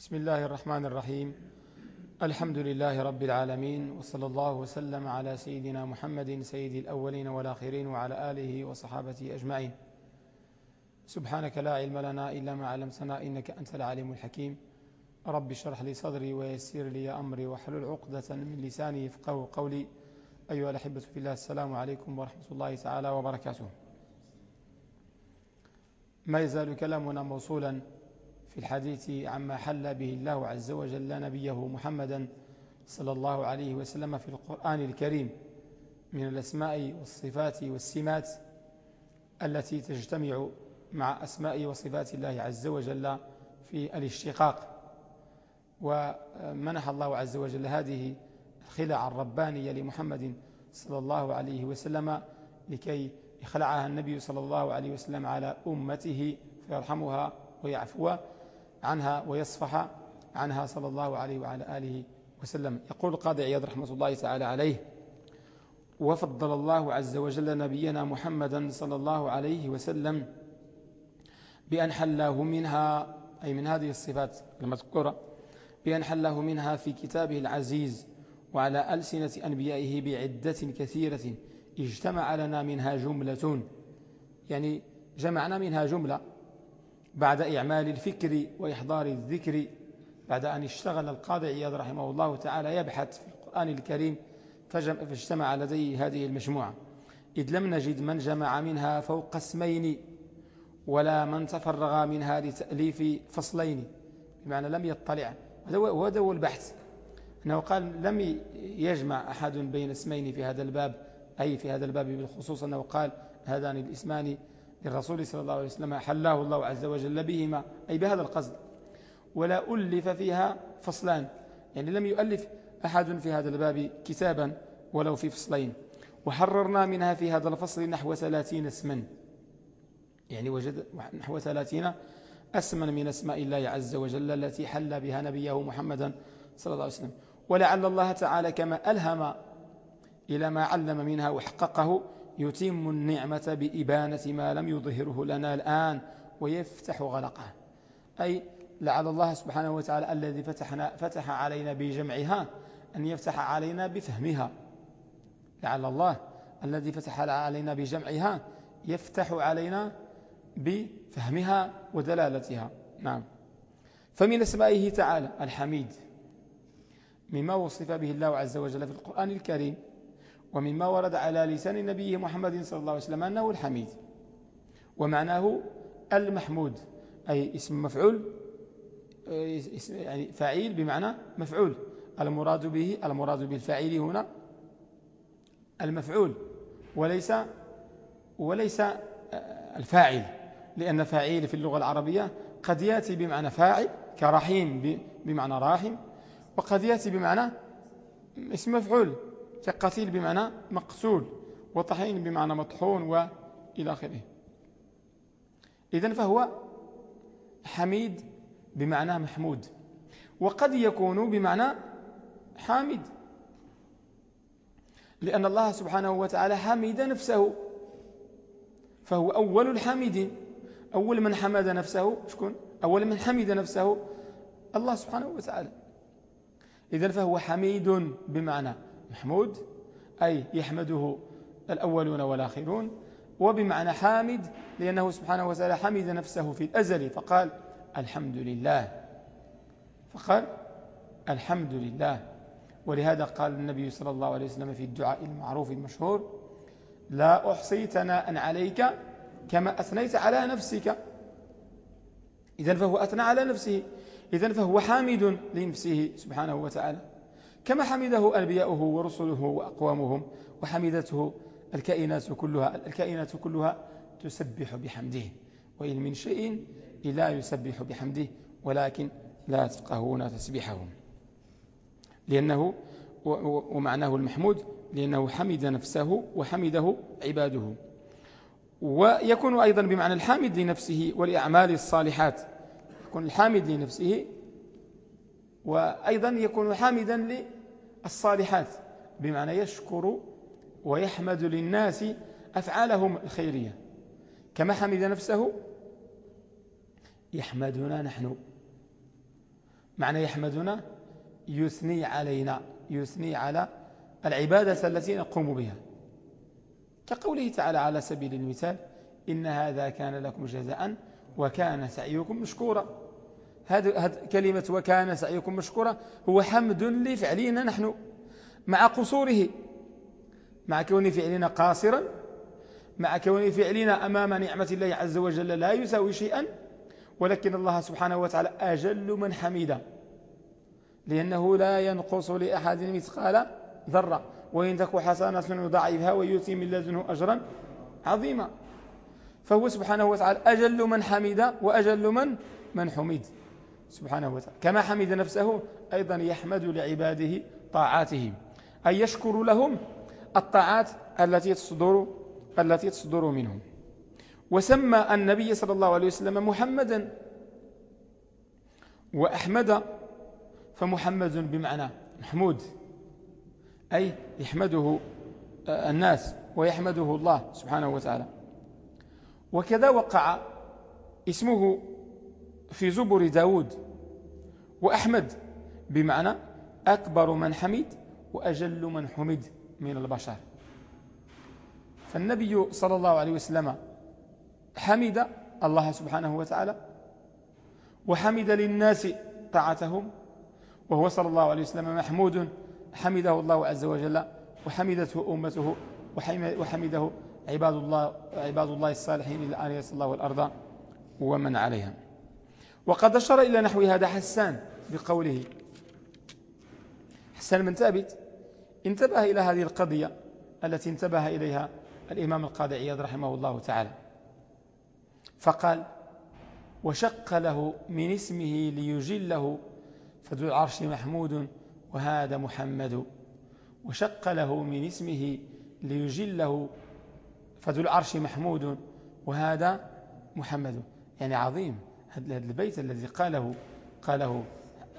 بسم الله الرحمن الرحيم. الحمد لله رب العالمين وصلى الله وسلم على سيدنا محمد سيد الأولين والآخرين وعلى آله وصحابته أجمعين. سبحانك لا علم لنا إلا ما علمتنا إنك أنت العليم الحكيم. رب اشرح لي صدري ويسر لي أمري وحلل عقدة من لساني يفقه قولي. أيها الأحبة في الله السلام عليكم ورحمة الله تعالى وبركاته. ما يزال كلامنا موصولا في الحديث عما حل به الله عز وجل نبيه محمدا صلى الله عليه وسلم في القرآن الكريم من الأسماء والصفات والسمات التي تجتمع مع أسماء وصفات الله عز وجل في الاشتقاق. ومنح الله عز وجل هذه الخلع الربانية لمحمد صلى الله عليه وسلم لكي يخلعها النبي صلى الله عليه وسلم على أمته فيرحمها ويعفوها. عنها ويصفح عنها صلى الله عليه وعلى آله وسلم. يقول القاضي عياض رحمة الله تعالى عليه وفضل الله عز وجل نبينا محمدا صلى الله عليه وسلم بأن حلاه منها أي من هذه الصفات المذكورة بأن حلاه منها في كتابه العزيز وعلى ألسنة أنبيائه بعدة كثيرة اجتمع لنا منها جملة. يعني جمعنا منها جملة بعد إعمال الفكر وإحضار الذكر بعد أن اشتغل القاضي عياض رحمه الله تعالى يبحث في القرآن الكريم فاجتمع لديه هذه المجموعة. إذ لم نجد من جمع منها فوق اسمين ولا من تفرغ منها لتأليف فصلين. بمعنى لم يطلع. وهذا هو البحث. أنه قال لم يجمع أحد بين اسمين في هذا الباب أي في هذا الباب بالخصوص أنه قال هذان الاسمان للرسول صلى الله عليه وسلم حلاه الله عز وجل بهما أي بهذا القصد. ولا ألف فيها فصلان. يعني لم يؤلف أحد في هذا الباب كتابا ولو في فصلين. وحررنا منها في هذا الفصل نحو ثلاثين اسما. يعني وجد نحو ثلاثين اسما من أسماء الله عز وجل التي حل بها نبيه محمدا صلى الله عليه وسلم. ولعل الله تعالى كما ألهم إلى ما علم منها وحققه يتم النعمة بإبانة ما لم يظهره لنا الآن ويفتح غلقه. أي لعل الله سبحانه وتعالى الذي فتحنا فتح علينا بجمعها أن يفتح علينا بفهمها. لعل الله الذي فتح علينا بجمعها يفتح علينا بفهمها ودلالتها. نعم. فمن أسمائه تعالى الحميد. مما وصف به الله عز وجل في القرآن الكريم. ومما ورد على لسان نبيه محمد صلى الله عليه وسلم أنه الحميد. ومعناه المحمود أي اسم مفعول يعني فعيل بمعنى مفعول. المراد به المراد بالفاعل هنا المفعول وليس وليس الفاعل لأن فاعل في اللغة العربية قد يأتي بمعنى فاعل كرحيم بمعنى راحم وقد يأتي بمعنى اسم مفعول. كقتيل بمعنى مقتول وطحين بمعنى مطحون وإلى آخره. إذن فهو حميد بمعنى محمود وقد يكون بمعنى حامد لأن الله سبحانه وتعالى حمد نفسه فهو أول الحامدين أول من حمد نفسه شكون؟ أول من حمد نفسه الله سبحانه وتعالى. إذن فهو حميد بمعنى محمود أي يحمده الأولون والآخرون وبمعنى حامد لأنه سبحانه وتعالى حمد نفسه في الأزل فقال الحمد لله. فقال الحمد لله. ولهذا قال النبي صلى الله عليه وسلم في الدعاء المعروف المشهور لا أحصي ثناء عليك كما أثنيت على نفسك. إذن فهو أثنى على نفسه. إذن فهو حامد لنفسه سبحانه وتعالى. كما حمده أنبياؤه ورسله وأقوامهم وحمدته الكائنات كلها الكائنات كلها تسبح بحمده. وإن من شيء إلا يسبح بحمده ولكن لا تفقهون تسبيحهم. لأنه ومعناه المحمود لأنه حمد نفسه وحمده عباده. ويكون أيضا بمعنى الحامد لنفسه والأعمال الصالحات. يكون الحامد لنفسه وأيضا يكون حامدا للصالحات بمعنى يشكر ويحمد للناس أفعالهم الخيرية. كما حمد نفسه يحمدنا نحن. معنى يحمدنا يثني علينا يثني على العبادة التي نقوم بها. كقوله تعالى على سبيل المثال إن هذا كان لكم جزاء وكان سعيكم مشكورا. هذه كلمة وكان سعيكم مشكورا هو حمد لفعلنا نحن مع قصوره مع كون فعلنا قاصرا مع كون فعلنا أمام نعمة الله عز وجل لا يساوي شيئا ولكن الله سبحانه وتعالى أجل من حميدا لأنه لا ينقص لأحد مثقال ذرة. وإن تك حسنة يضاعفها ويؤتي من لدنه أجرا عظيما. فهو سبحانه وتعالى أجل من حمد وأجل من من حميد. سبحانه وتعالى. كما حمد نفسه أيضا يحمد لعباده طاعاته أي يشكر لهم الطاعات التي تصدر التي تصدر منهم. وسمى النبي صلى الله عليه وسلم محمدا. وأحمد فمحمد بمعنى محمود. أي يحمده الناس ويحمده الله سبحانه وتعالى. وكذا وقع اسمه في زبر داود وأحمد بمعنى أكبر من حمد وأجل من حمد من البشر. فالنبي صلى الله عليه وسلم حمد الله سبحانه وتعالى وحمد للناس طاعتهم وهو صلى الله عليه وسلم محمود حمده الله عز وجل وحمدته أمته وحمده عباد الله, عباد الله الصالحين الآن الله الأرض ومن عليها وقد أشار إلى نحو هذا حسان بقوله. حسان بن ثابت انتبه إلى هذه القضية التي انتبه إليها الإمام القاضي عياض رحمه الله تعالى. فقال وشق له من اسمه ليجله فذو العرش محمود وهذا محمد. وشق له من اسمه ليجله فذو العرش محمود وهذا محمد. يعني عظيم. هذا البيت الذي قاله قاله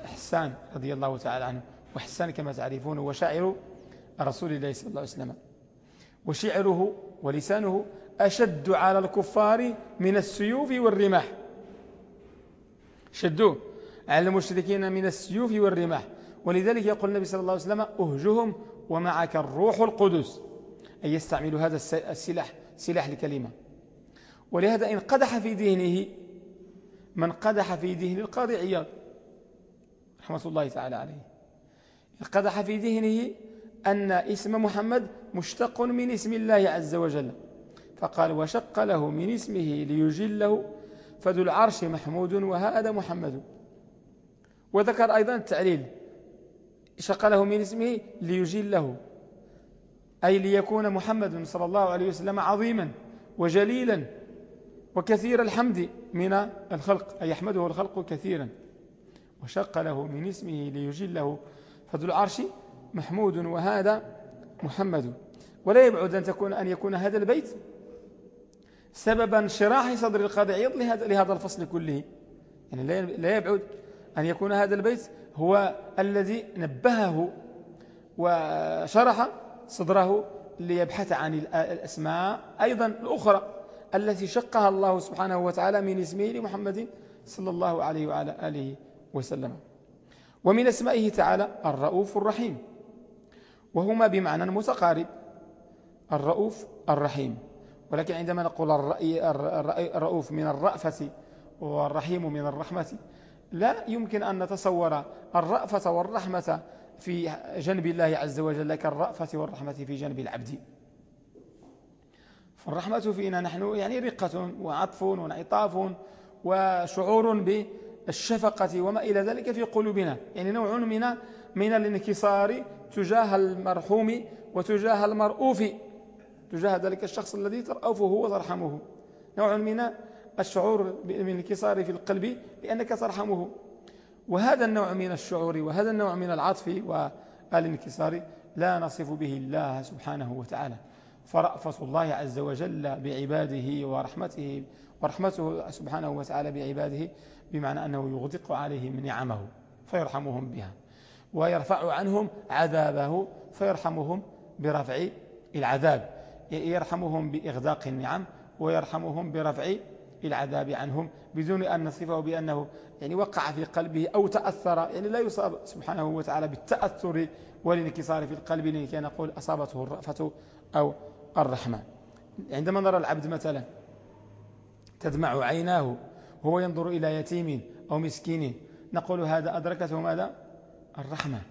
حسان رضي الله تعالى عنه. وحسان كما تعرفون هو شاعر رسول الله صلى الله عليه وسلم. وشعره ولسانه أشد على الكفار من السيوف والرماح. شدوه على المشركين من السيوف والرماح. ولذلك يقول النبي صلى الله عليه وسلم أهجهم ومعك الروح القدس. أي يستعمل هذا السلاح سلاح لكلمة ولهذا إن قدح في ذهنه من قدح في ذهن القاضي عياض رحمة الله تعالى عليه. قدح في ذهنه أن اسم محمد مشتق من اسم الله عز وجل فقال وشق له من اسمه ليجله فذو العرش محمود وهذا محمد. وذكر أيضا التعليل شق له من اسمه ليجله أي ليكون محمد صلى الله عليه وسلم عظيما وجليلا وكثير الحمد من الخلق أي يحمده الخلق كثيرا. وشق له من اسمه ليجله. فذو العرش محمود وهذا محمد. ولا يبعد أن, تكون أن يكون هذا البيت سببا انشراح صدر القاضي لهذا, لهذا الفصل كله. يعني لا يبعد أن يكون هذا البيت هو الذي نبهه وشرح صدره ليبحث عن الأسماء أيضا الأخرى. التي شقها الله سبحانه وتعالى من اسمه لمحمد صلى الله عليه وعلى آله وسلم. ومن أسمائه تعالى الرؤوف الرحيم. وهما بمعنى متقارب. الرؤوف الرحيم. ولكن عندما نقول الرؤوف من الرأفة والرحيم من الرحمة لا يمكن أن نتصور الرأفة والرحمة في جنب الله عز وجل كالرأفة والرحمة في جنب العبد. فالرحمة فينا نحن يعني رقة وعطف وانعطاف وشعور بالشفقة وما إلى ذلك في قلوبنا. يعني نوع من من الانكسار تجاه المرحوم وتجاه المرؤوف تجاه ذلك الشخص الذي ترأفه وترحمه. نوع من الشعور بالانكسار في القلب لأنك ترحمه. وهذا النوع من الشعور وهذا النوع من العطف والانكسار لا نصف به الله سبحانه وتعالى. فرأفة الله عز وجل بعباده ورحمته ورحمته سبحانه وتعالى بعباده بمعنى أنه يغدق عليهم نعمه فيرحمهم بها ويرفع عنهم عذابه فيرحمهم برفع العذاب يرحمهم بإغداق النعم ويرحمهم برفع العذاب عنهم بدون أن نصفه بأنه يعني وقع في قلبه أو تأثر يعني لا يصاب سبحانه وتعالى بالتأثر والانكسار في القلب لكي نقول أصابته الرأفة أو الرحمة عندما نرى العبد مثلا تدمع عيناه وهو ينظر إلى يتيم أو مسكين نقول هذا أدركته ماذا؟ الرحمة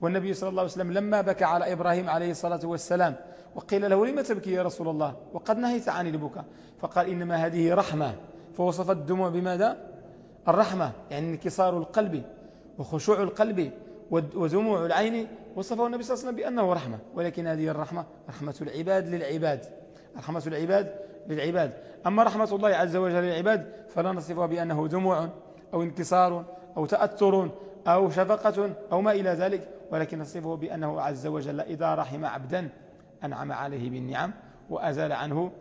والنبي صلى الله عليه وسلم لما بكى على إبراهيم عليه الصلاة والسلام وقيل له لما تبكي يا رسول الله؟ وقد نهيت عن البكاء. فقال إنما هذه رحمة. فوصف الدموع بماذا؟ الرحمة يعني انكسار القلب وخشوع القلب. ودموع العين وصفه النبي صلى الله عليه وسلم بأنه رحمة. ولكن هذه الرحمة رحمة العباد للعباد. رحمة العباد للعباد. أما رحمة الله عز وجل للعباد فلا نصفها بأنه دموع أو انكسار أو تأثر أو شفقة أو ما إلى ذلك ولكن نصفه بأنه عز وجل إذا رحم عبدا أنعم عليه بالنعم وأزال عنه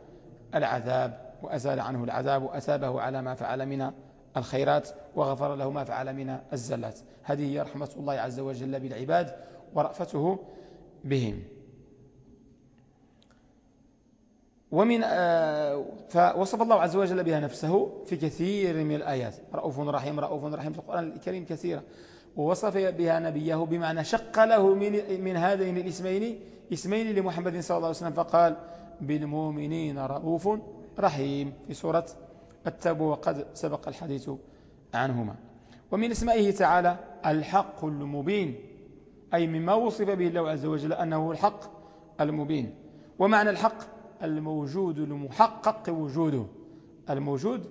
العذاب وأزال عنه العذاب وأثابه على ما فعل من الخيرات وغفر له ما فعل من الزلات. هذه هي رحمة الله عز وجل بالعباد ورأفته بهم. ومن آه، فوصف الله عز وجل بها نفسه في كثير من الآيات. رؤوف رحيم رؤوف رحيم في القرآن الكريم كثيرة. ووصف بها نبيه بمعنى شق له من, من هذين الاسمين اسمين لمحمد صلى الله عليه وسلم فقال بالمؤمنين رؤوف رحيم في سورة التاب وقد سبق الحديث عنهما. ومن اسمائه تعالى الحق المبين أي مما وصف به الله عز وجل أنه الحق المبين. ومعنى الحق الموجود المحقق وجوده الموجود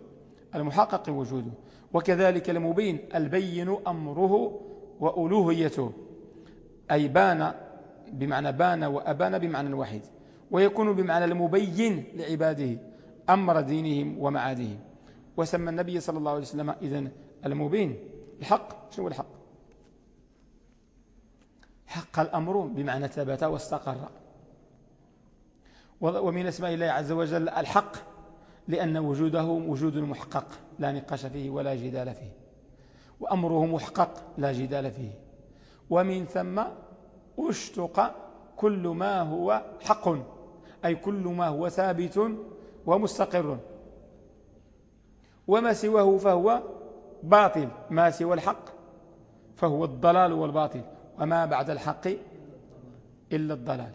المحقق وجوده. وكذلك المبين البين أمره وألوهيته أي بان بمعنى بان وأبان بمعنى واحد. ويكون بمعنى المبين لعباده. أمر دينهم ومعادهم. وسمى النبي صلى الله عليه وسلم إذن المبين. الحق شنو الحق؟ حق الأمر بمعنى ثبت واستقر. ومن أسماء الله عز وجل الحق لأن وجوده وجود محقق لا نقاش فيه ولا جدال فيه. وأمره محقق لا جدال فيه. ومن ثم اشتق كل ما هو حق أي كل ما هو ثابت ومستقر. وما سواه فهو باطل ما سوى الحق فهو الضلال والباطل وما بعد الحق إلا الضلال.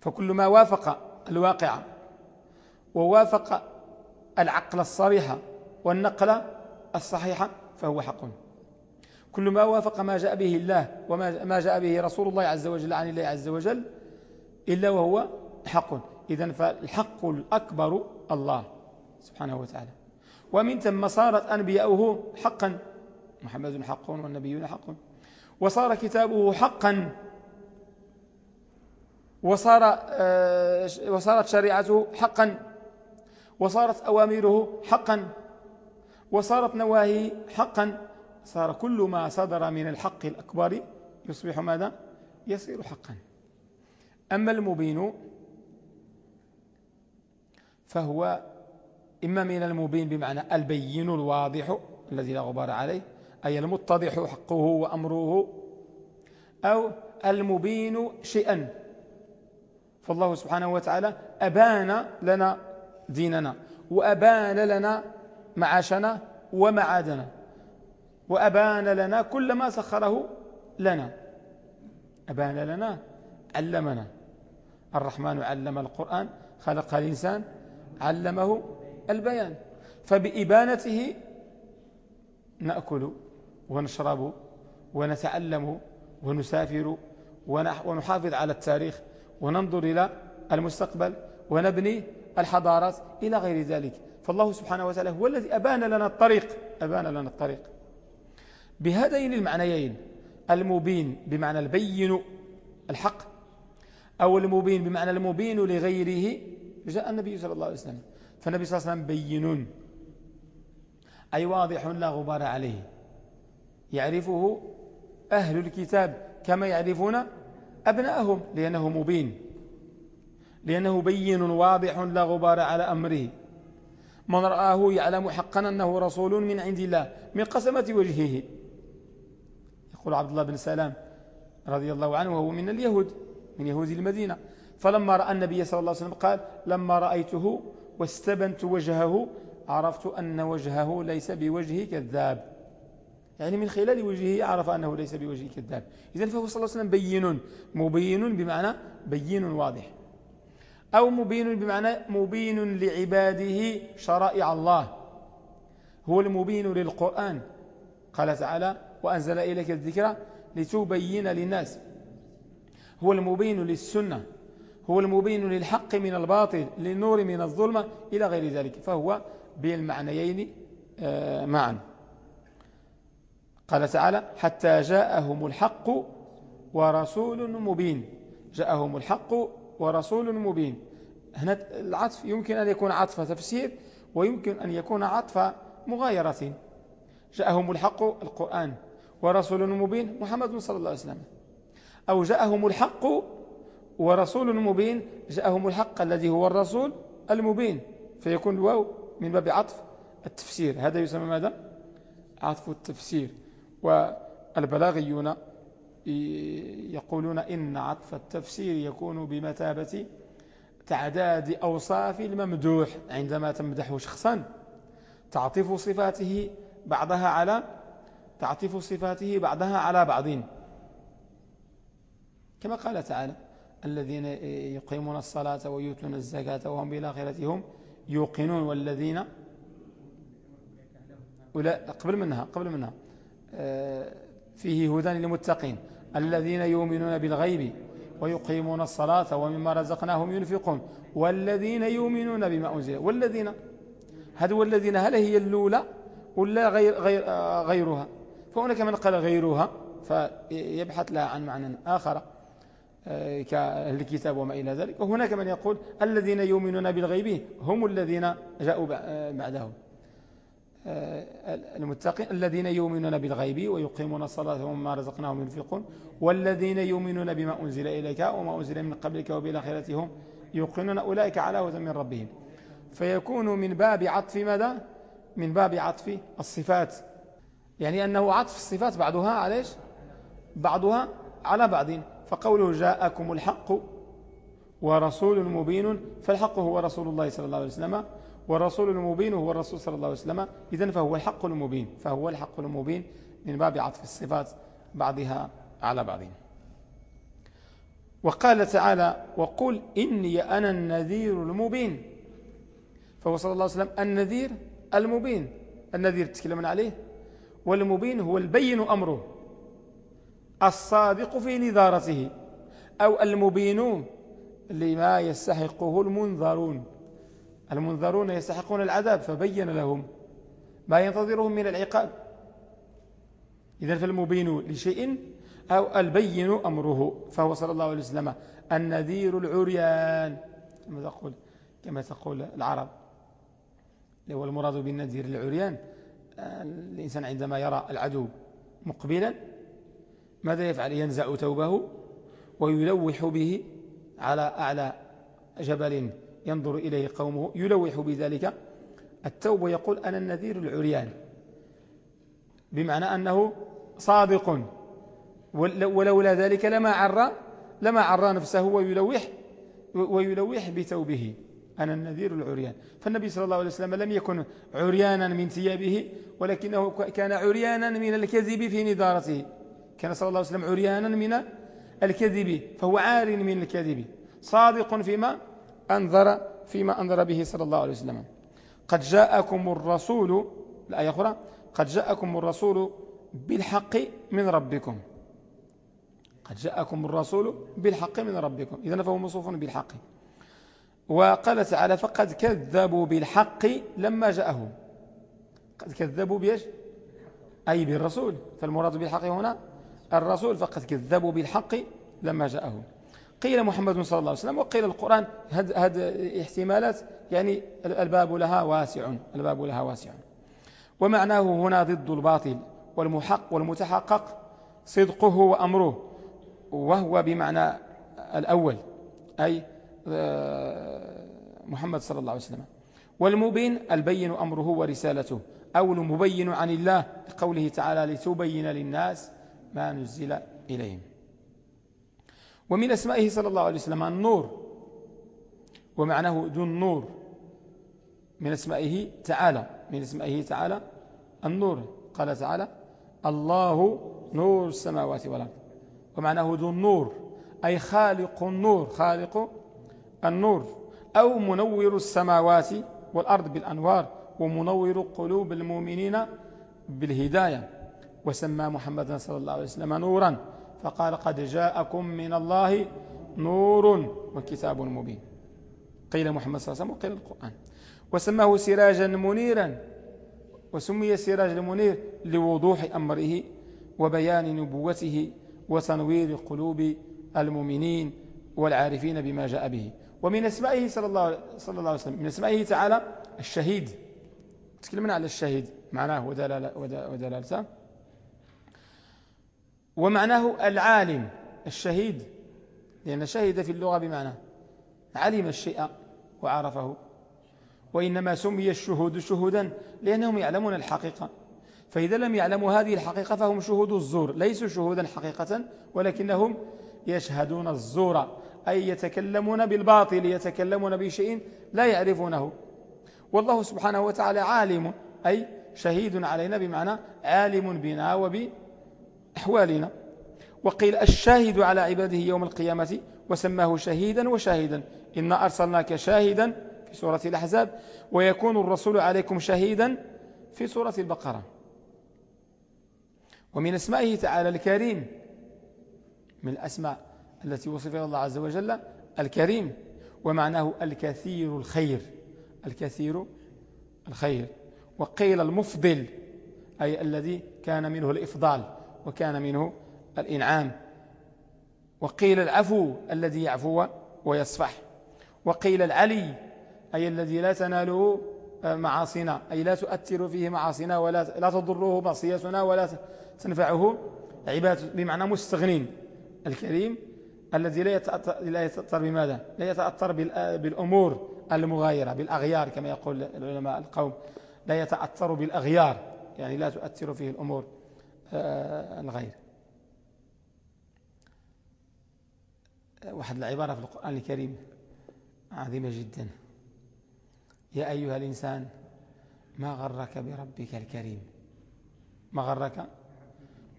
فكل ما وافق الواقع ووافق العقل الصريح والنقل الصحيح فهو حق. كل ما وافق ما جاء به الله وما جاء به رسول الله عز وجل عن الله عز وجل إلا وهو حق. إذا فالحق الأكبر الله سبحانه وتعالى. ومن ثم صارت أنبياؤه حقا. محمد حق والنبيون حق. وصار كتابه حقا. وصار آه، وصارت شريعته حقا. وصارت أوامره حقا. وصارت نواهي حقا. صار كل ما صدر من الحق الأكبر يصبح ماذا؟ يصير حقا. أما المبين فهو إما من المبين بمعنى البين الواضح الذي لا غبار عليه أي المتضح حقه وأمره أو المبين شيئا. فالله سبحانه وتعالى أبان لنا ديننا وأبان لنا معاشنا ومعادنا وأبان لنا كل ما سخره لنا. أبان لنا علمنا. الرحمن علم القرآن خلق الإنسان علمه البيان. فبإبانته نأكل ونشرب ونتعلم ونسافر ونحافظ على التاريخ وننظر إلى المستقبل ونبني الحضارات إلى غير ذلك. فالله سبحانه وتعالى هو الذي أبان لنا الطريق أبان لنا الطريق. بهذين المعنيين المبين بمعنى البين الحق أو المبين بمعنى المبين لغيره جاء النبي صلى الله عليه وسلم. فالنبي صلى الله عليه وسلم بين أي واضح لا غبار عليه. يعرفه أهل الكتاب كما يعرفون أبنائهم لأنه مبين. لأنه بين واضح لا غبار على أمره. من رآه يعلم حقا أنه رسول من عند الله من قسمة وجهه. يقول عبد الله بن سلام رضي الله عنه وهو من اليهود من يهود المدينة. فلما رأى النبي صلى الله عليه وسلم قال لما رأيته واستبنت وجهه عرفت أن وجهه ليس بوجه كذاب. يعني من خلال وجهه عرف أنه ليس بوجه كذاب. إذن فهو صلى الله عليه وسلم بين مبين بمعنى بين واضح. أو مبين بمعنى مبين لعباده شرائع الله. هو المبين للقرآن. قال تعالى وأنزل إليك الذكرى لتبين للناس. هو المبين للسنة. هو المبين للحق من الباطل للنور من الظلمة إلى غير ذلك. فهو بالمعنيين آه، معا. قال تعالى حتى جاءهم الحق ورسول مبين. جاءهم الحق ورسول مبين. هنا العطف يمكن أن يكون عطف تفسير ويمكن أن يكون عطف مغايرة. جاءهم الحق القرآن ورسول مبين محمد صلى الله عليه وسلم. أو جاءهم الحق ورسول مبين جاءهم الحق الذي هو الرسول المبين. فيكون الواو من باب عطف التفسير. هذا يسمى ماذا؟ عطف التفسير. والبلاغيون يقولون إن عطف التفسير يكون بمثابة تعداد أوصاف الممدوح عندما تمدح شخصا. تعطف صفاته بعضها على تعطف صفاته بعضها على بعض. كما قال تعالى الذين يقيمون الصلاة ويؤتون الزكاة وهم بالآخرة هم يوقنون والذين ولا قبل منها قبل منها آه، فيه هدى للمتقين الذين يؤمنون بالغيب ويقيمون الصلاة ومما رزقناهم ينفقون والذين يؤمنون بما أنزل والذين هذا والذين هل هي الأولى ولا غير غير آه، غيرها؟ فهناك من قال غيرها فيبحث لها عن معنى آخر. آه، كالكتاب وما إلى ذلك. وهناك من يقول الذين يؤمنون بالغيب هم الذين جاءوا بعدهم. آه، المتقين الذين يؤمنون بالغيب ويقيمون الصلاة ومما رزقناهم ينفقون والذين يؤمنون بما أنزل إليك وما أنزل من قبلك وبالآخرة هم يوقنون أولئك على من ربهم. فيكون من باب عطف ماذا؟ من باب عطف الصفات. يعني أنه عطف الصفات بعضها عليش بعضها على بعض. فقوله جاءكم الحق ورسول مبين فالحق هو رسول الله صلى الله عليه وسلم والرسول المبين هو الرسول صلى الله عليه وسلم. إذن فهو الحق المبين فهو الحق المبين من باب عطف الصفات بعضها على بعض. وقال تعالى وقل إني أنا النذير المبين. فهو صلى الله عليه وسلم النذير المبين. النذير تكلمنا عليه. والمبين هو البين أمره. الصادق في نذارته أو المبين لما يستحقه المنذرون. المنذرون يستحقون العذاب فبين لهم ما ينتظرهم من العقاب. إذا فالمبين لشيء أو البين أمره فهو صلى الله عليه وسلم النذير العريان. كما تقول كما تقول العرب. هو المراد بالنذير العريان الإنسان عندما يرى العدو مقبلا ماذا يفعل؟ ينزع ثوبه ويلوح به على أعلى جبل ينظر إليه قومه يلوح بذلك. التوب ويقول أنا النذير العريان. بمعنى أنه صادق. ولولا ذلك لما عرى لما عرى نفسه ويلوح ويلوح بثوبه. أنا النذير العريان. فالنبي صلى الله عليه وسلم لم يكن عريانا من ثيابه ولكنه كان عريانا من الكذب في نذارته كان صلى الله عليه وسلم عريانا من الكذب فهو عار من الكذب. صادق فيما أنذر فيما أنذر به صلى الله عليه وسلم. قد جاءكم الرسول الآية أخرى قد جاءكم الرسول بالحق من ربكم. قد جاءكم الرسول بالحق من ربكم. إذن فهو مصوف بالحق. وقال تعالى فقد كذبوا بالحق لما جاءهم قد كذبوا بيش أي بالرسول. فالمراد بالحق هنا الرسول فقد كذبوا بالحق لما جاءهم. قيل محمد صلى الله عليه وسلم وقيل القرآن هذه احتمالات يعني الباب لها واسع الباب لها واسع. ومعناه هنا ضد الباطل والمحق والمتحقق صدقه وأمره وهو بمعنى الأول أي آه، محمد صلى الله عليه وسلم. والمبين البين أمره ورسالته أو المبين عن الله لقوله تعالى لتبين للناس ما نزل إليهم. ومن أسمائه صلى الله عليه وسلم النور. ومعناه ذو النور. من أسمائه تعالى. من أسمائه تعالى النور. قال تعالى الله نور السماوات والأرض. ومعناه ذو النور. أي خالق النور. خالق النور. أو منور السماوات والأرض بالأنوار. ومنور قلوب المؤمنين بالهداية. وسمى محمد صلى الله عليه وسلم نورا. فقال قد جاءكم من الله نور وكتاب مبين. قيل محمد صلى الله عليه وسلم وقيل القرآن. وسماه سراجا منيرا. وسمي سراج المنير لوضوح أمره وبيان نبوته وتنوير قلوب المؤمنين والعارفين بما جاء به. ومن أسمائه صلى الله, صلى الله عليه وسلم. من أسمائه تعالى الشهيد. تكلمنا على الشهيد. معناه ودلالته ومعناه العالم الشهيد لأن شهد في اللغة بمعنى علم الشيء وعرفه. وإنما سمي الشهود شهودا لأنهم يعلمون الحقيقة. فإذا لم يعلموا هذه الحقيقة فهم شهود الزور ليسوا شهودا حقيقة ولكنهم يشهدون الزور أي يتكلمون بالباطل يتكلمون بشيء لا يعرفونه. والله سبحانه وتعالى عالم أي شهيد علينا بمعنى عالم بنا وبأحوالنا وقيل الشاهد على عباده يوم القيامة وسماه شهيدا وشاهدا. إنا أرسلناك شاهدا في سورة الأحزاب ويكون الرسول عليكم شهيدا في سورة البقرة. ومن أسمائه تعالى الكريم. من الأسماء التي وصف الله عز وجل الكريم. ومعناه الكثير الخير. الكثير الخير. وقيل المفضل أي الذي كان منه الإفضال. وكان منه الإنعام. وقيل العفو الذي يعفو ويصفح. وقيل العلي أي الذي لا تناله معاصينا أي لا تؤثر فيه معاصينا ولا لا تضره معصيتنا ولا تنفعه. عباد بمعنى مستغنين. الكريم الذي لا يتأثر, لا يتأثر بماذا؟ لا يتأثر بالأمور المغايرة بالأغيار كما يقول العلماء القوم. لا يتأثر بالأغيار يعني لا تؤثر فيه الأمور. آه، الغير. واحد العبارة في القرآن الكريم عظيمة جدا. يا أيها الإنسان ما غرك بربك الكريم؟ ما غرك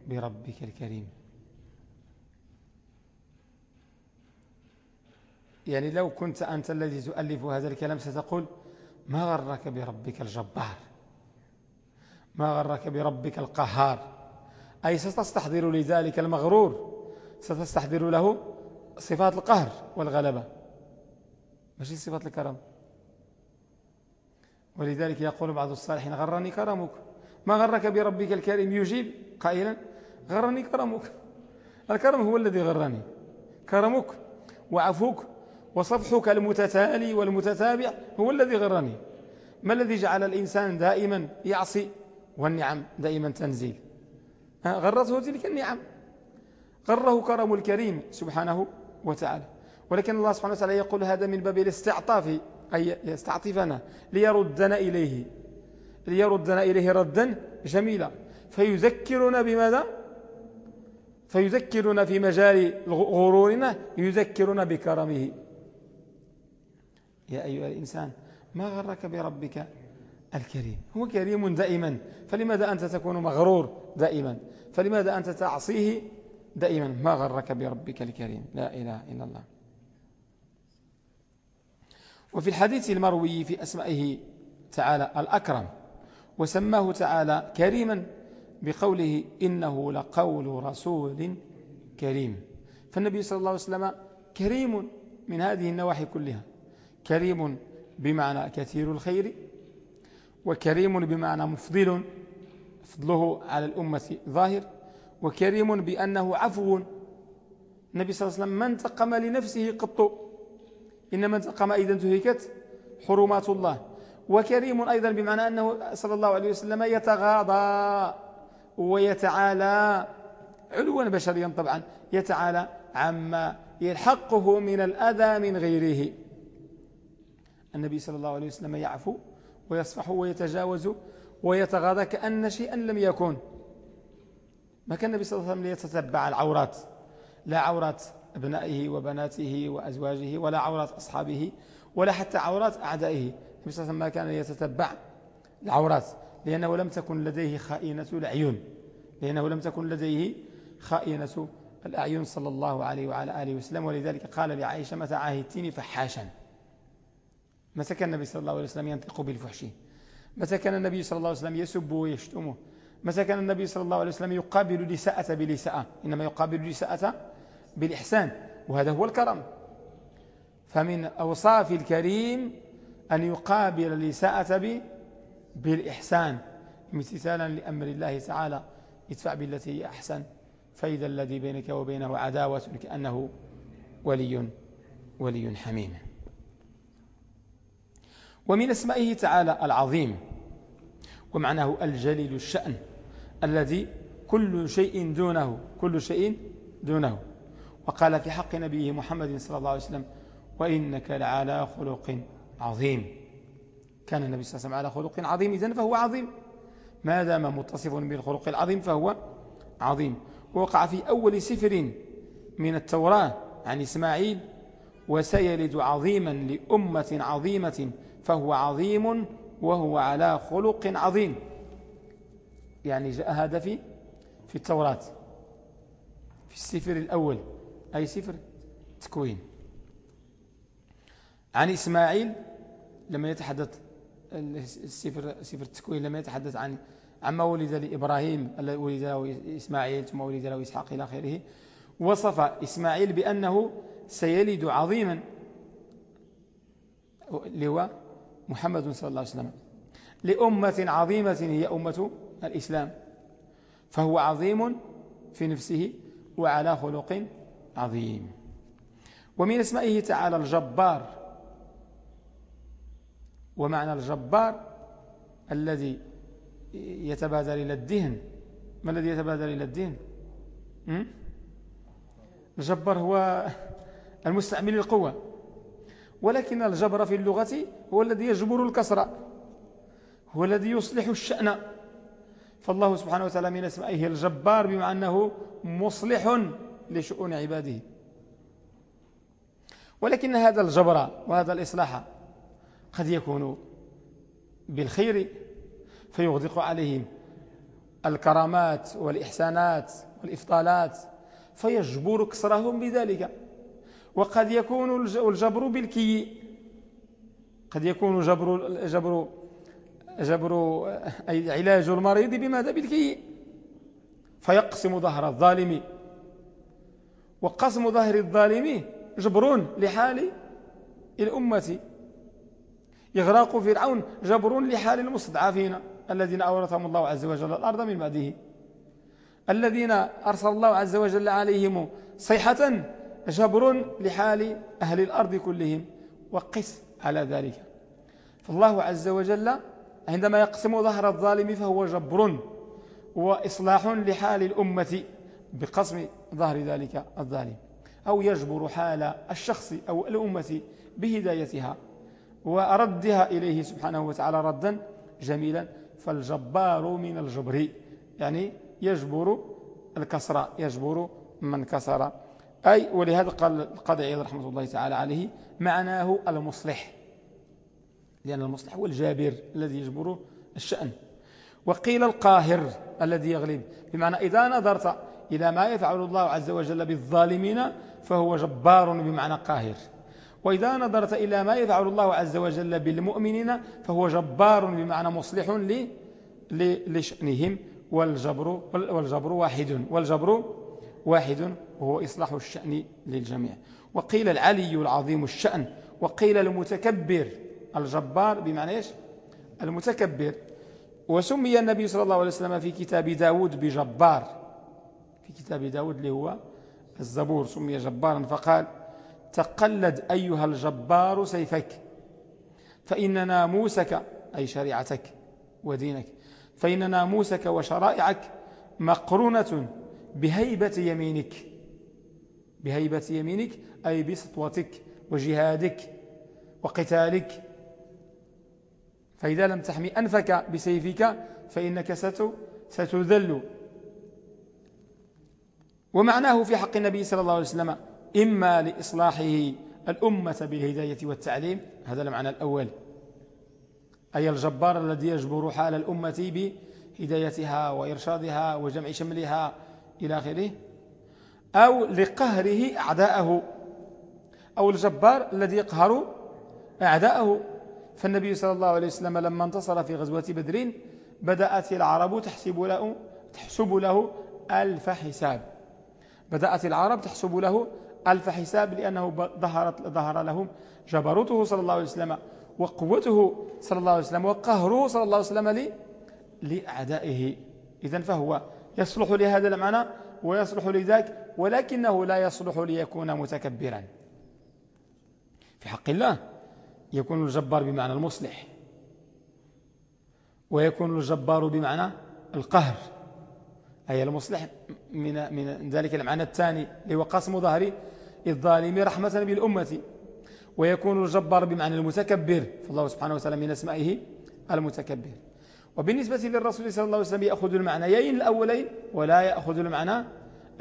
بربك الكريم؟ يعني لو كنت أنت الذي تؤلف هذا الكلام ستقول ما غرك بربك الجبار؟ ما غرك بربك القهار؟ أي ستستحضر لذلك المغرور؟ ستستحضر له صفات القهر والغلبة. ماشي صفات الكرم. ولذلك يقول بعض الصالحين غرني كرمك. ما غرك بربك الكريم؟ يجيب قائلا غرني كرمك. الكرم هو الذي غرني. كرمك وعفوك وصفحك المتتالي والمتتابع هو الذي غرني. ما الذي جعل الإنسان دائما يعصي والنعم دائما تنزيل؟ غرته تلك النعم غره كرم الكريم سبحانه وتعالى. ولكن الله سبحانه وتعالى يقول هذا من باب الاستعطاف أي يستعطفنا ليردنا إليه. ليردنا إليه ردا جميلا. فيذكرنا بماذا؟ فيذكرنا في مجال غرورنا يذكرنا بكرمه. يا أيها الإنسان ما غرك بربك؟ الكريم. هو كريم دائما. فلماذا أنت تكون مغرور دائما؟ فلماذا أنت تعصيه دائما؟ ما غرك بربك الكريم؟ لا إله إلا الله. وفي الحديث المروي في أسمائه تعالى الأكرم وسماه تعالى كريما بقوله إنه لقول رسول كريم. فالنبي صلى الله عليه وسلم كريم من هذه النواحي كلها. كريم بمعنى كثير الخير وكريم بمعنى مفضل فضله على الأمة ظاهر وكريم بأنه عفو. النبي صلى الله عليه وسلم ما انتقم لنفسه قط إنما انتقم إذا انتهكت حرمات الله. وكريم أيضا بمعنى أنه صلى الله عليه وسلم يتغاضى ويتعالى علوا بشريا طبعا يتعالى عما يلحقه من الأذى من غيره. النبي صلى الله عليه وسلم يعفو ويصفح ويتجاوز ويتغاضى كأن شيئا لم يكن. ما كان النبي صلى الله عليه وسلم ليتتبع العورات. لا عورات أبنائه وبناته وأزواجه ولا عورات أصحابه ولا حتى عورات أعدائه. النبي صلى الله عليه وسلم ما كان يتتبع العورات لأنه لم تكن لديه خائنة العيون لأنه لم تكن لديه خائنة الأعين صلى الله عليه وعلى آله وسلم. ولذلك قال لعائشة متى عاهدتني فحاشا. متى كان النبي صلى الله عليه وسلم ينطق بالفحش. متى كان النبي صلى الله عليه وسلم يسب ويشتمه. متى كان النبي صلى الله عليه وسلم يقابل الإساءة بالإساءة إنما يقابل الإساءة بالإحسان. وهذا هو الكرم. فمن أوصاف الكريم أن يقابل الإساءة بالإحسان. امتثالا لأمر الله تعالى. ادفع بالتي هي أحسن. فإذا الذي بينك وبينه عداوة كأنه ولي ولي حميم. ومن اسمائه تعالى العظيم. ومعناه الجليل الشأن الذي كل شيء دونه كل شيء دونه. وقال في حق نبيه محمد صلى الله عليه وسلم وإنك لعلى خلق عظيم. كان النبي صلى الله عليه وسلم على خلق عظيم إذن فهو عظيم. ما دام متصف بالخلق العظيم فهو عظيم. ووقع في أول سفر من التوراة عن إسماعيل وسيلد عظيما لأمة عظيمة فهو عظيم وهو على خلق عظيم. يعني جاء هذا في في التوراة في السفر الأول. أي سفر؟ تكوين. عن إسماعيل لما يتحدث السفر سفر التكوين لما يتحدث عن عما ولد لإبراهيم ولد له إسماعيل ثم ولد له إسحاق إلى آخره. وصف إسماعيل بأنه سيلد عظيما. اللي محمد صلى الله عليه وسلم. لأمة عظيمة هي أمة الإسلام. فهو عظيم في نفسه وعلى خلق عظيم. ومن اسمائه تعالى الجبار. ومعنى الجبار الذي يتبادر إلى الدين ما الذي يتبادر إلى الدين الجبار هو المستعمل للقوة. ولكن الجبر في اللغة هو الذي يجبر الكسر هو الذي يصلح الشأن. فالله سبحانه وتعالى من اسمائه الجبار بمعنى أنه مصلح لشؤون عباده. ولكن هذا الجبر وهذا الإصلاح قد يكون بالخير فيغدق عليهم الكرامات والإحسانات والإفضالات فيجبر كسرهم بذلك. وقد يكون الجبر بالكي. قد يكون جبر جبر جبر أي علاج المريض بماذا بالكي؟ فيقسم ظهر الظالم. وقسم ظهر الظالم جبر لحال الأمة. إغراق فرعون جبر لحال المستضعفين الذين أورثهم الله عز وجل الأرض من بعده. الذين أرسل الله عز وجل عليهم صيحة جبر لحال أهل الأرض كلهم وقس على ذلك. فالله عز وجل عندما يقسم ظهر الظالم فهو جبر وإصلاح لحال الأمة بقسم ظهر ذلك الظالم. أو يجبر حال الشخص أو الأمة بهدايتها وردها إليه سبحانه وتعالى ردا جميلا. فالجبار من الجبر يعني يجبر الكسر يجبر من كسر. أي ولهذا قال القاضي عياض رحمة الله تعالى عليه معناه المصلح. لأن المصلح هو الجابر الذي يجبر الشأن. وقيل القاهر الذي يغلب. بمعنى إذا نظرت إلى ما يفعل الله عز وجل بالظالمين فهو جبار بمعنى قاهر. وإذا نظرت إلى ما يفعل الله عز وجل بالمؤمنين فهو جبار بمعنى مصلح لشأنهم. والجبر, والجبر واحد والجبر واحد وهو إصلاح الشأن للجميع. وقيل العلي العظيم الشأن وقيل المتكبر الجبار بمعنى إيش؟ المتكبر. وسمي النبي صلى الله عليه وسلم في كتاب داود بجبار. في كتاب داود اللي هو الزبور سمي جبارا فقال تقلد أيها الجبار سيفك فإن ناموسك أي شريعتك ودينك فإن ناموسك وشرائعك مقرونة بهيبة يمينك. بهيبة يمينك أي بسطوتك وجهادك وقتالك. فإذا لم تحمي أنفك بسيفك فإنك ستذل. ومعناه في حق النبي صلى الله عليه وسلم إما لإصلاحه الأمة بالهداية والتعليم. هذا المعنى الأول. أي الجبار الذي يجبر حال الأمة بهدايتها وإرشادها وجمع شملها إلى آخره. أو لقهره أعداءه أو الجبار الذي يقهر أعداءه. فالنبي صلى الله عليه وسلم لما انتصر في غزوة بدر بدأت العرب تحسب له, تحسب له ألف حساب. بدأت العرب تحسب له ألف حساب لأنه ظهرت ظهر لهم جبروته صلى الله عليه وسلم وقوته صلى الله عليه وسلم وقهره صلى الله عليه وسلم لأعدائه. إذن فهو يصلح لهذا المعنى ويصلح لذاك ولكنه لا يصلح ليكون متكبرا. في حق الله يكون الجبار بمعنى المصلح ويكون الجبار بمعنى القهر. أي المصلح من, من ذلك المعنى الثاني اللي هو قسم ظهر الظالم رحمة بالأمة. ويكون الجبار بمعنى المتكبر فالله سبحانه وتعالى من أسمائه المتكبر. وبالنسبة للرسول صلى الله عليه وسلم يأخذ المعنيين الأولين ولا يأخذ المعنى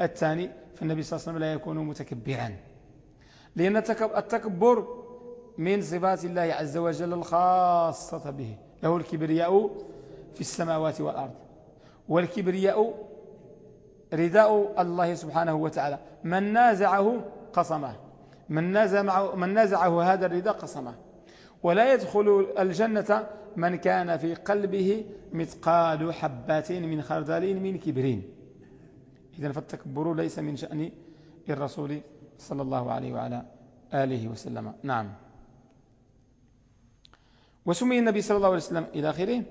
الثاني. فالنبي صلى الله عليه وسلم لا يكون متكبرا. لأن التكبر من صفات الله عز وجل الخاصة به. له الكبرياء في السماوات والأرض. والكبرياء رداء الله سبحانه وتعالى. من نازعه قصمه من, نازع من نازعه هذا الرداء قصمه ولا يدخل الجنة من كان في قلبه مثقال حبات من خردل من كبرين. إذن فالتكبر ليس من شأن الرسول صلى الله عليه وعلى آله وسلم. نعم. وسمي النبي صلى الله عليه وسلم إلى آخره.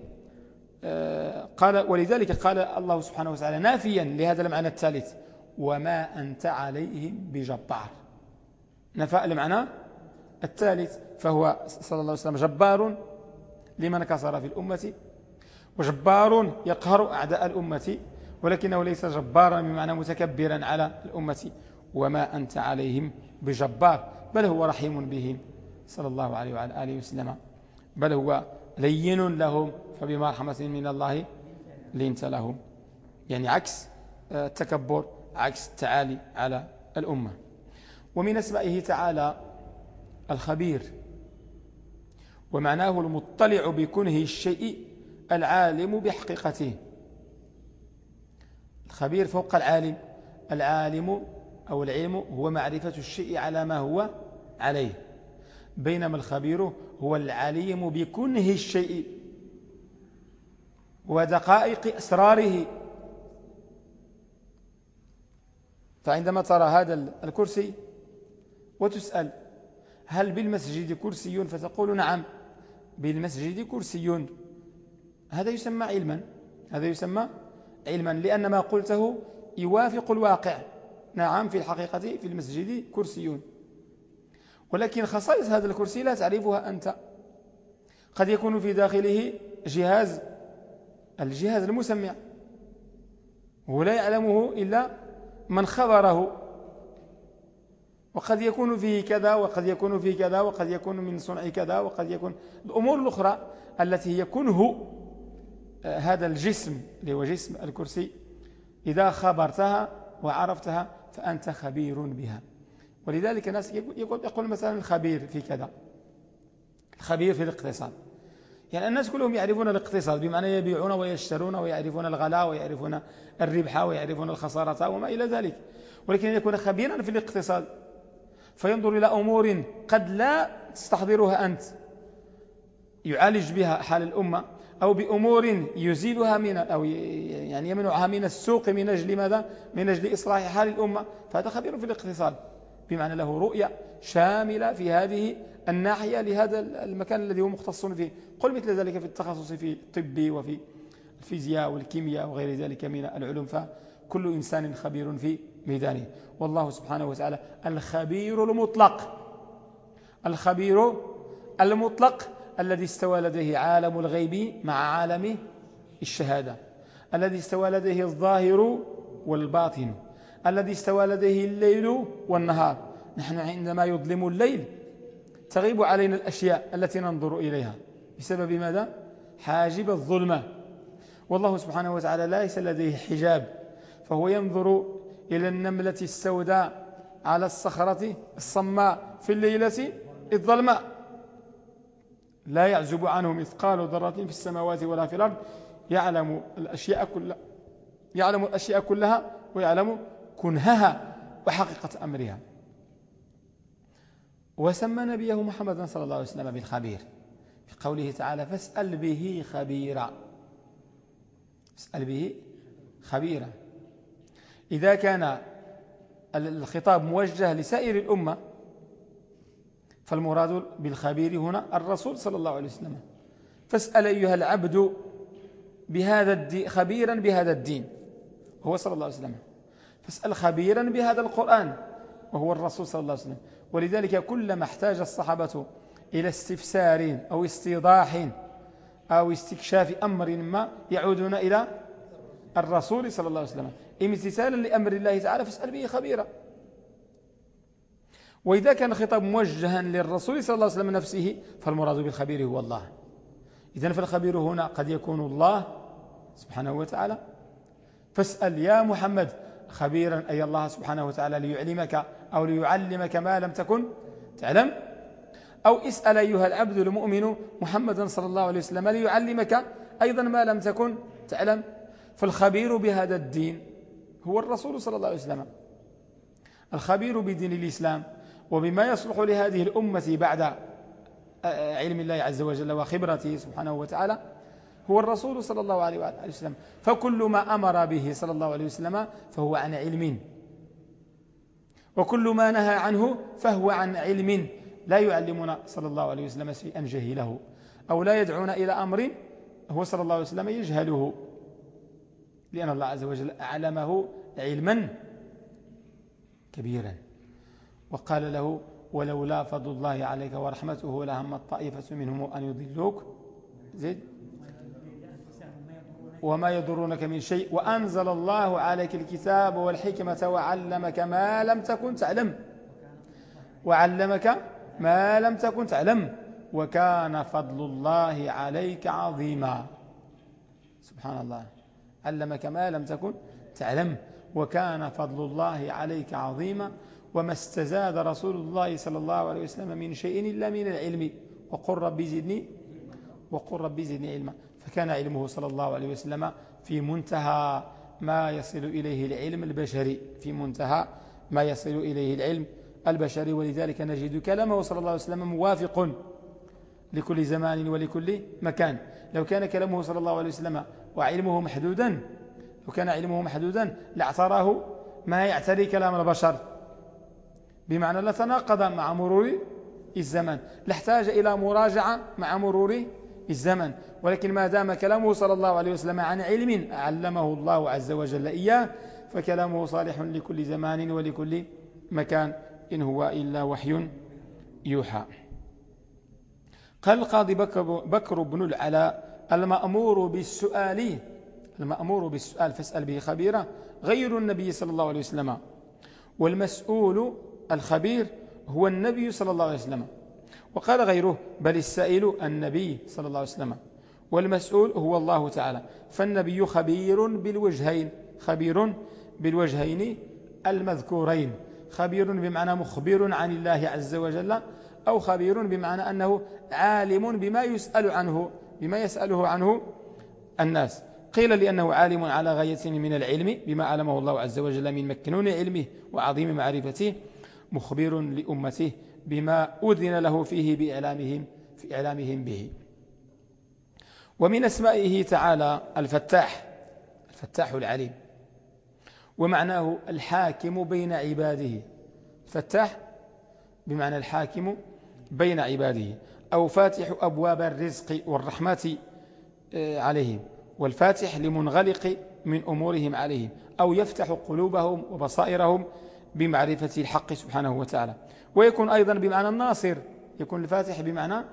آه، قال ولذلك قال الله سبحانه وتعالى نافيا لهذا المعنى الثالث وما أنت عليهم بجبار. نفاء المعنى الثالث فهو صلى الله عليه وسلم جبار لمن كسر في الأمة. وجبار يقهر أعداء الأمة ولكنه ليس جبارا بمعنى متكبرا على الأمة. وما أنت عليهم بجبار بل هو رحيم بهم صلى الله عليه وعلى آله وسلم. بل هو لين لهم فبما رحمة من الله لنت لهم. يعني عكس آه، التكبر عكس التعالي على الأمة. ومن أسمائه تعالى الخبير. ومعناه المطلع بكنه الشيء العالم بحقيقته. الخبير فوق العالم العالم أو العلم هو معرفة الشيء على ما هو عليه بينما الخبير هو العليم بكنه الشيء ودقائق أسراره. فعندما ترى هذا الكرسي وتسأل هل بالمسجد كرسي? فتقول نعم. بالمسجد كرسي هذا يسمى علما. هذا يسمى علما لأن ما قلته يوافق الواقع. نعم في الحقيقة في المسجد كرسي ولكن خصائص هذا الكرسي لا تعرفها أنت. قد يكون في داخله جهاز الجهاز المسمع. ولا يعلمه إلا من خبره. وقد يكون فيه كذا وقد يكون فيه كذا وقد يكون من صنع كذا وقد يكون الأمور الأخرى التي هي كنه آه، هذا الجسم اللي هو جسم الكرسي إذا خبرتها وعرفتها فأنت خبير بها. ولذلك الناس يقول, يقول مثلا الخبير في كذا. الخبير في الاقتصاد. يعني الناس كلهم يعرفون الاقتصاد بمعنى يبيعون ويشترون ويعرفون الغلاء ويعرفون الربح ويعرفون الخسارة وما إلى ذلك. ولكن يكون خبيرا في الاقتصاد فينظر إلى أمور قد لا تستحضرها أنت. يعالج بها حال الأمة أو بأمور يزيلها من أو يعني يمنعها من السوق من أجل ماذا؟ من أجل إصلاح حال الأمة. فهذا خبير في الاقتصاد. بمعنى له رؤية شاملة في هذه الناحية لهذا المكان الذي هو مختص فيه. قل مثل ذلك في التخصص في الطب وفي الفيزياء والكيمياء وغير ذلك من العلوم. فكل إنسان خبير في ميدانه والله سبحانه وتعالى الخبير المطلق. الخبير المطلق الذي استوى لديه عالم الغيب مع عالم الشهادة. الذي استوى لديه الظاهر والباطن. الذي استوى لديه الليل والنهار. نحن عندما يظلم الليل تغيب علينا الأشياء التي ننظر إليها. بسبب ماذا؟ حاجب الظلمة. والله سبحانه وتعالى ليس لديه حجاب. فهو ينظر إلى النملة السوداء على الصخرة الصماء في الليلة الظلماء. لا يعزب عنه مثقال ذرة في السماوات ولا في الأرض. يعلم الأشياء كلها يعلم الأشياء كلها ويعلم كنهها وحقيقة أمرها. وسمى نبيه محمد صلى الله عليه وسلم بالخبير في قوله تعالى فاسأل به خبيرا اسأل به خبيرا. إذا كان الخطاب موجه لسائر الأمة فالمراد بالخبير هنا الرسول صلى الله عليه وسلم. فاسأل أيها العبد بهذا الدين خبيرا بهذا الدين. هو صلى الله عليه وسلم. فاسأل خبيرا بهذا القرآن وهو الرسول صلى الله عليه وسلم. ولذلك كلما احتاج الصحابة إلى استفسار أو استيضاح أو استكشاف أمر ما يعودون إلى الرسول صلى الله عليه وسلم. امتثالا لأمر الله تعالى فاسأل به خبيرا. وإذا كان الخطاب موجها للرسول صلى الله عليه وسلم نفسه فالمراد بالخبير هو الله. إذن فالخبير هنا قد يكون الله سبحانه وتعالى. فاسأل يا محمد خبيرا أي الله سبحانه وتعالى ليعلمك أو ليعلمك ما لم تكن تعلم؟ أو اسأل أيها العبد المؤمن محمدا صلى الله عليه وسلم ليعلمك أيضا ما لم تكن تعلم؟ فالخبير بهذا الدين هو الرسول صلى الله عليه وسلم. الخبير بدين الإسلام وبما يصلح لهذه الأمة بعد علم الله عز وجل وخبرته سبحانه وتعالى هو الرسول صلى الله عليه وسلم. فكل ما أمر به صلى الله عليه وسلم فهو عن علم. وكل ما نهى عنه فهو عن علم. لا يعلمنا صلى الله عليه وسلم شيئا جهله أو لا يدعونا إلى أمر هو صلى الله عليه وسلم يجهله. لأن الله عز وجل أعلمه علما كبيرا. وقال له ولولا فضل الله عليك ورحمته لهم طائفة منهم أن يضلوك زيد وما يضرونك من شيء وأنزل الله عليك الكتاب والحكمة وعلمك ما لم تكن تعلم وعلمك ما لم تكن تعلم. وكان فضل الله عليك عظيما سبحان الله. علمك ما لم تكن تعلم. وكان فضل الله عليك عظيما. وما استزاد رسول الله صلى الله عليه وسلم من شيء إلا من العلم. وقل ربي زدني وقل ربي زدني علما. فكان علمه صلى الله عليه وسلم في منتهى ما يصل إليه العلم البشري. في منتهى ما يصل إليه العلم البشري. ولذلك نجد كلامه صلى الله عليه وسلم موافق. لكل زمان ولكل مكان. لو كان كلامه صلى الله عليه وسلم وعلمه محدودا لو كان علمه محدودا لاعتراه ما يعتري كلام البشر. بمعنى لا تناقض مع مرور الزمن. لاحتاج إلى مراجعة مع مرور الزمن. ولكن ما دام كلامه صلى الله عليه وسلم عن علم علمه الله عز وجل إياه فكلامه صالح لكل زمان ولكل مكان. إن هو إلا وحي يوحى. قال القاضي بكر, بكر بن العلاء المأمور بالسؤال المأمور بالسؤال فاسأل به خبيرا غير النبي صلى الله عليه وسلم. والمسؤول الخبير هو النبي صلى الله عليه وسلم. وقال غيره بل السائل النبي صلى الله عليه وسلم. والمسؤول هو الله تعالى. فالنبي خبير بالوجهين خبير بالوجهين المذكورين. خبير بمعنى مخبر عن الله عز وجل. أو خبير بمعنى أنه عالم بما يسأل عنه بما يسأله عنه الناس. قيل لأنه عالم على غاية من العلم بما علمه الله عز وجل من مكنون علمه وعظيم معرفته مخبر لأمته بما أذن له فيه بإعلامهم في إعلامهم به. ومن أسمائه تعالى الفتاح الفتاح العليم. ومعناه الحاكم بين عباده. فتاح بمعنى الحاكم بين عباده. أو فاتح أبواب الرزق والرحمة آه، عليهم. والفاتح لمنغلق من أمورهم عليهم. أو يفتح قلوبهم وبصائرهم بمعرفة الحق سبحانه وتعالى. ويكون أيضا بمعنى الناصر. يكون الفاتح بمعنى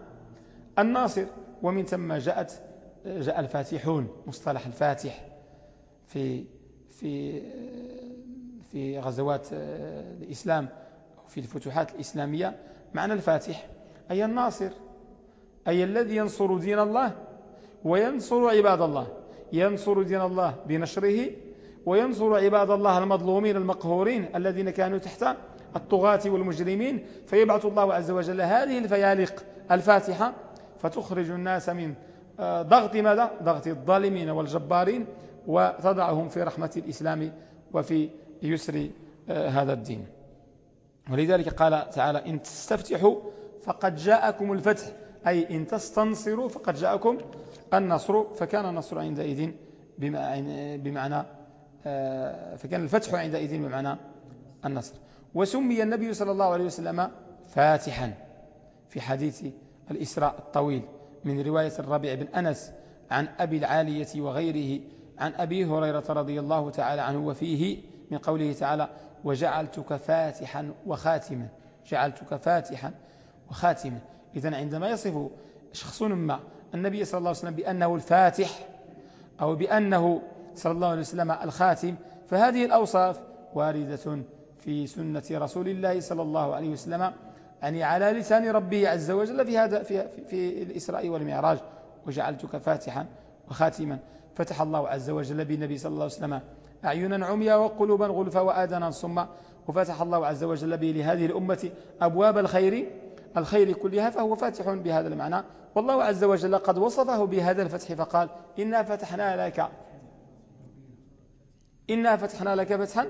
الناصر. ومن ثم جاءت جاء الفاتحون مصطلح الفاتح. في في في غزوات الإسلام في الفتوحات الإسلامية. معنى الفاتح أي الناصر أي الذي ينصر دين الله وينصر عباد الله ينصر دين الله بنشره وينصر عباد الله المظلومين المقهورين الذين كانوا تحت الطغاة والمجرمين فيبعث الله عز وجل هذه الفيالق الفاتحة فتخرج الناس من آه، ضغط ماذا؟ ضغط الظالمين والجبارين وتضعهم في رحمة الإسلام وفي يسر آه، هذا الدين. ولذلك قال تعالى إن تستفتحوا فقد جاءكم الفتح. أي إن تستنصروا فقد جاءكم النصر. فكان النصر عندئذ بمعنى آه، فكان الفتح عندئذ بمعنى النصر. وسمي النبي صلى الله عليه وسلم فاتحا في حديث الإسراء الطويل من رواية الربيع بن أنس عن أبي العالية وغيره عن أبي هريرة رضي الله تعالى عنه. وفيه من قوله تعالى وجعلتك فاتحا وخاتما. جعلتك فاتحا وخاتما. إذا عندما يصف شخص ما النبي صلى الله عليه وسلم بأنه الفاتح أو بأنه صلى الله عليه وسلم الخاتم فهذه الأوصاف واردة في سنة رسول الله صلى الله عليه وسلم يعني على لسان ربه عز وجل في هذا في, في الإسراء والمعراج. وجعلتك فاتحا وخاتما. فتح الله عز وجل بالنبي صلى الله عليه وسلم أعينا عميا وقلوبا غلفا وآذانا صما وفتح الله عز وجل به لهذه الأمة أبواب الخير الخير كلها فهو فاتح بهذا المعنى. والله عز وجل قد وصفه بهذا الفتح فقال إنا فتحنا لك إنا فتحنا لك فتحا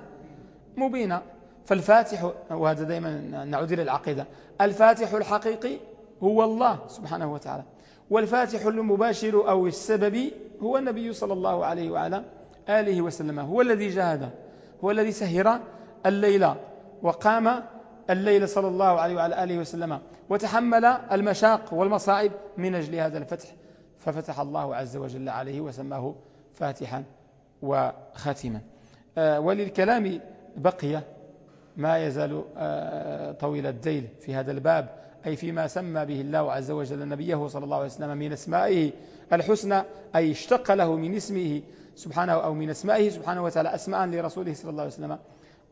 مبينا. فالفاتح وهذا دائما نعود إلى العقيدة الفاتح الحقيقي هو الله سبحانه وتعالى والفاتح المباشر أو السببي هو النبي صلى الله عليه وعلى آله وسلم. هو الذي جاهد هو الذي سهر الليل وقام الليل صلى الله عليه وعلى آله وسلم وتحمل المشاق والمصائب من أجل هذا الفتح. ففتح الله عز وجل عليه وسماه فاتحا وخاتما. آه، وللكلام بقي ما يزال آه، طويل الديل في هذا الباب أي فيما سمى به الله عز وجل نبيه صلى الله عليه وسلم من أسمائه الحسنى أي اشتق له من اسمه سبحانه أو من اسمائه سبحانه وتعالى أسماء لرسوله صلى الله عليه وسلم.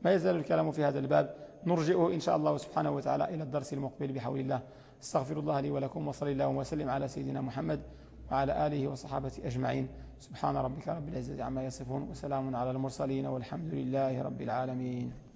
ما يزال الكلام في هذا الباب. نرجئه إن شاء الله سبحانه وتعالى إلى الدرس المقبل بحول الله. استغفر الله لي ولكم وصلى الله وسلم على سيدنا محمد وعلى آله وصحابته أجمعين. سبحان ربك رب العزة عما يصفون وسلام على المرسلين والحمد لله رب العالمين.